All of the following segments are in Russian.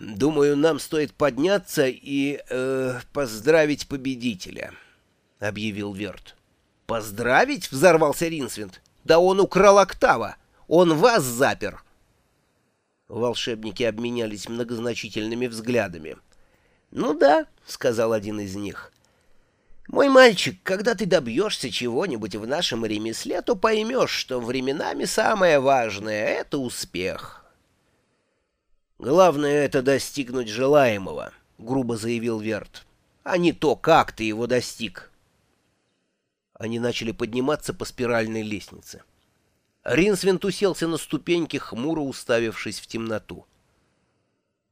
«Думаю, нам стоит подняться и э, поздравить победителя», — объявил Верт. «Поздравить?» — взорвался Ринсвинд. «Да он украл октава! Он вас запер!» Волшебники обменялись многозначительными взглядами. «Ну да», — сказал один из них. «Мой мальчик, когда ты добьешься чего-нибудь в нашем ремесле, то поймешь, что временами самое важное — это успех». «Главное — это достигнуть желаемого», — грубо заявил Верт, — «а не то, как ты его достиг». Они начали подниматься по спиральной лестнице. Ринсвинт уселся на ступеньки, хмуро уставившись в темноту.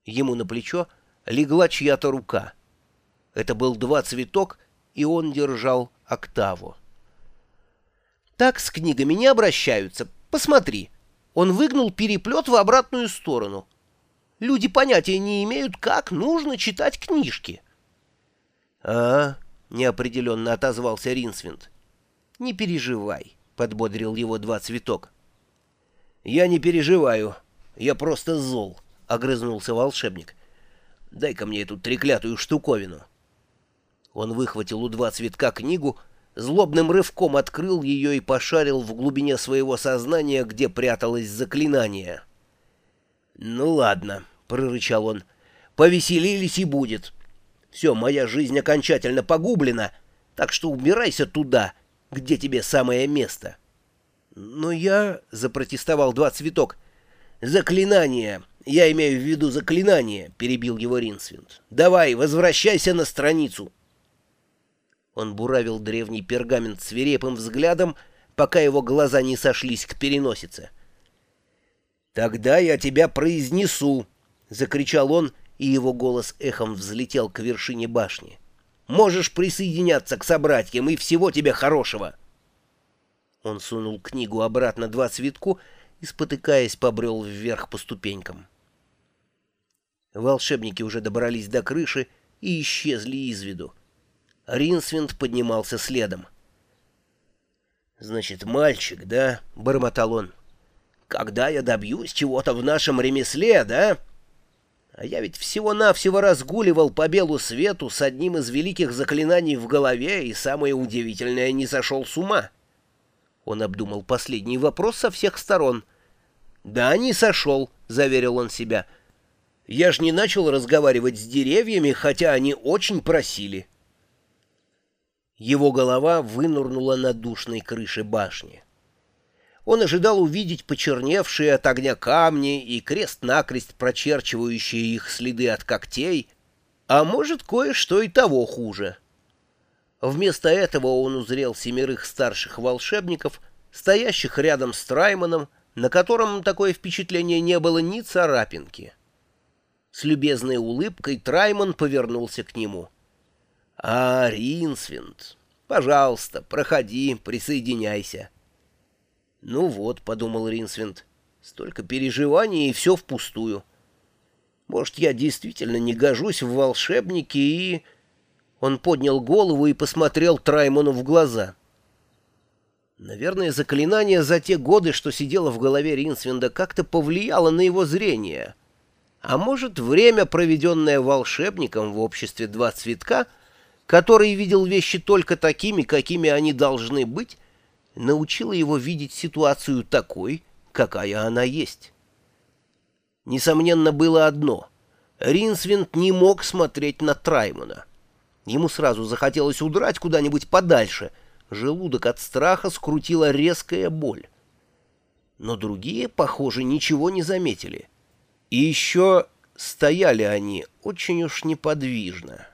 Ему на плечо легла чья-то рука. Это был два цветок, и он держал октаву. «Так с книгами не обращаются. Посмотри». Он выгнул переплет в обратную сторону — Люди понятия не имеют, как нужно читать книжки. — А, — неопределенно отозвался Ринсвинд. — Не переживай, — подбодрил его два цветок. — Я не переживаю, я просто зол, — огрызнулся волшебник. — Дай-ка мне эту треклятую штуковину. Он выхватил у два цветка книгу, злобным рывком открыл ее и пошарил в глубине своего сознания, где пряталось заклинание — «Ну ладно», — прорычал он, — «повеселились и будет. Все, моя жизнь окончательно погублена, так что убирайся туда, где тебе самое место». «Но я...» — запротестовал два цветок. «Заклинание! Я имею в виду заклинание!» — перебил его Ринсвинд. «Давай, возвращайся на страницу!» Он буравил древний пергамент свирепым взглядом, пока его глаза не сошлись к переносице. «Тогда я тебя произнесу!» — закричал он, и его голос эхом взлетел к вершине башни. «Можешь присоединяться к собратьям, и всего тебе хорошего!» Он сунул книгу обратно два цветку и, спотыкаясь, побрел вверх по ступенькам. Волшебники уже добрались до крыши и исчезли из виду. Ринсвинд поднимался следом. «Значит, мальчик, да?» — бормотал он когда я добьюсь чего-то в нашем ремесле, да? А я ведь всего-навсего разгуливал по белу свету с одним из великих заклинаний в голове, и самое удивительное, не сошел с ума. Он обдумал последний вопрос со всех сторон. «Да, не сошел», — заверил он себя. «Я ж не начал разговаривать с деревьями, хотя они очень просили». Его голова вынурнула на душной крыше башни. Он ожидал увидеть почерневшие от огня камни и крест-накрест прочерчивающие их следы от когтей, а может, кое-что и того хуже. Вместо этого он узрел семерых старших волшебников, стоящих рядом с Трайманом, на котором такое впечатление не было ни царапинки. С любезной улыбкой Трайман повернулся к нему. «А, Ринсвинд, пожалуйста, проходи, присоединяйся». «Ну вот», — подумал Ринсвинд, — «столько переживаний, и все впустую. Может, я действительно не гожусь в волшебники и...» Он поднял голову и посмотрел Траймону в глаза. Наверное, заклинание за те годы, что сидело в голове Ринсвинда, как-то повлияло на его зрение. А может, время, проведенное волшебником в обществе «Два цветка», который видел вещи только такими, какими они должны быть, научила его видеть ситуацию такой, какая она есть. Несомненно, было одно. Ринсвинд не мог смотреть на Траймана. Ему сразу захотелось удрать куда-нибудь подальше. Желудок от страха скрутила резкая боль. Но другие, похоже, ничего не заметили. И еще стояли они очень уж неподвижно.